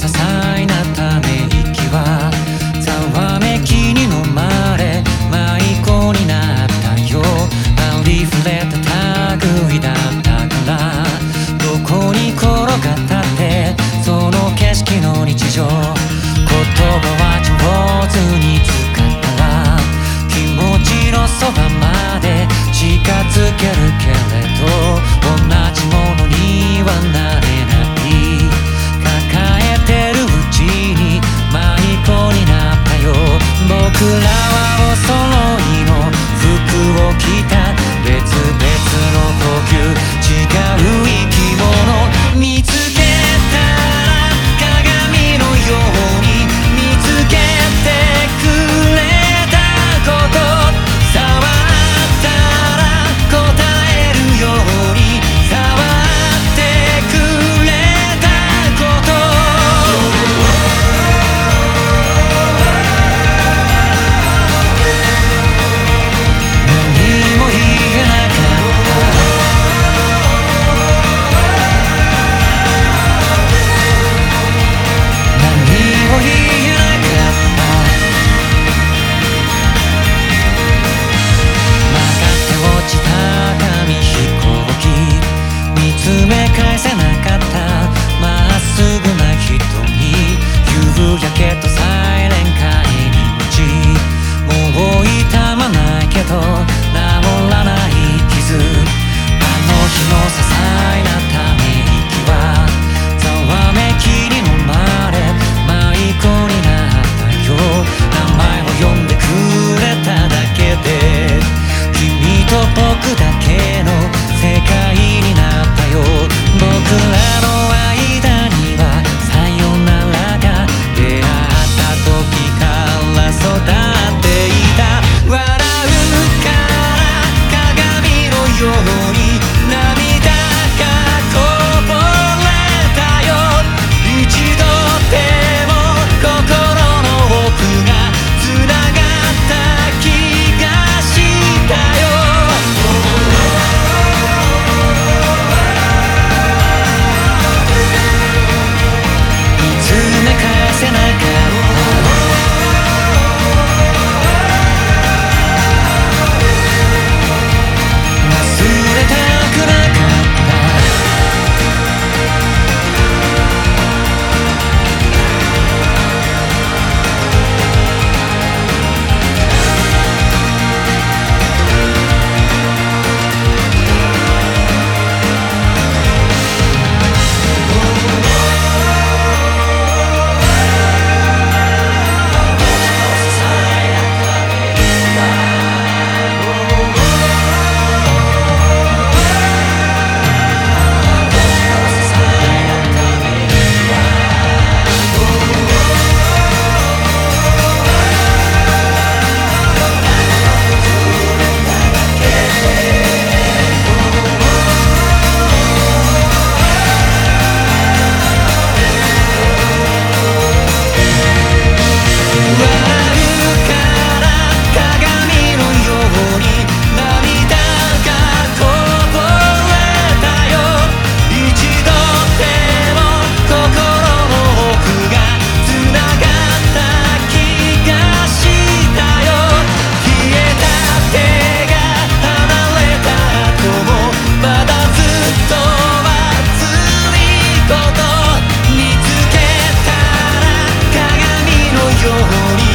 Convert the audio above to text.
Sasa. 有你。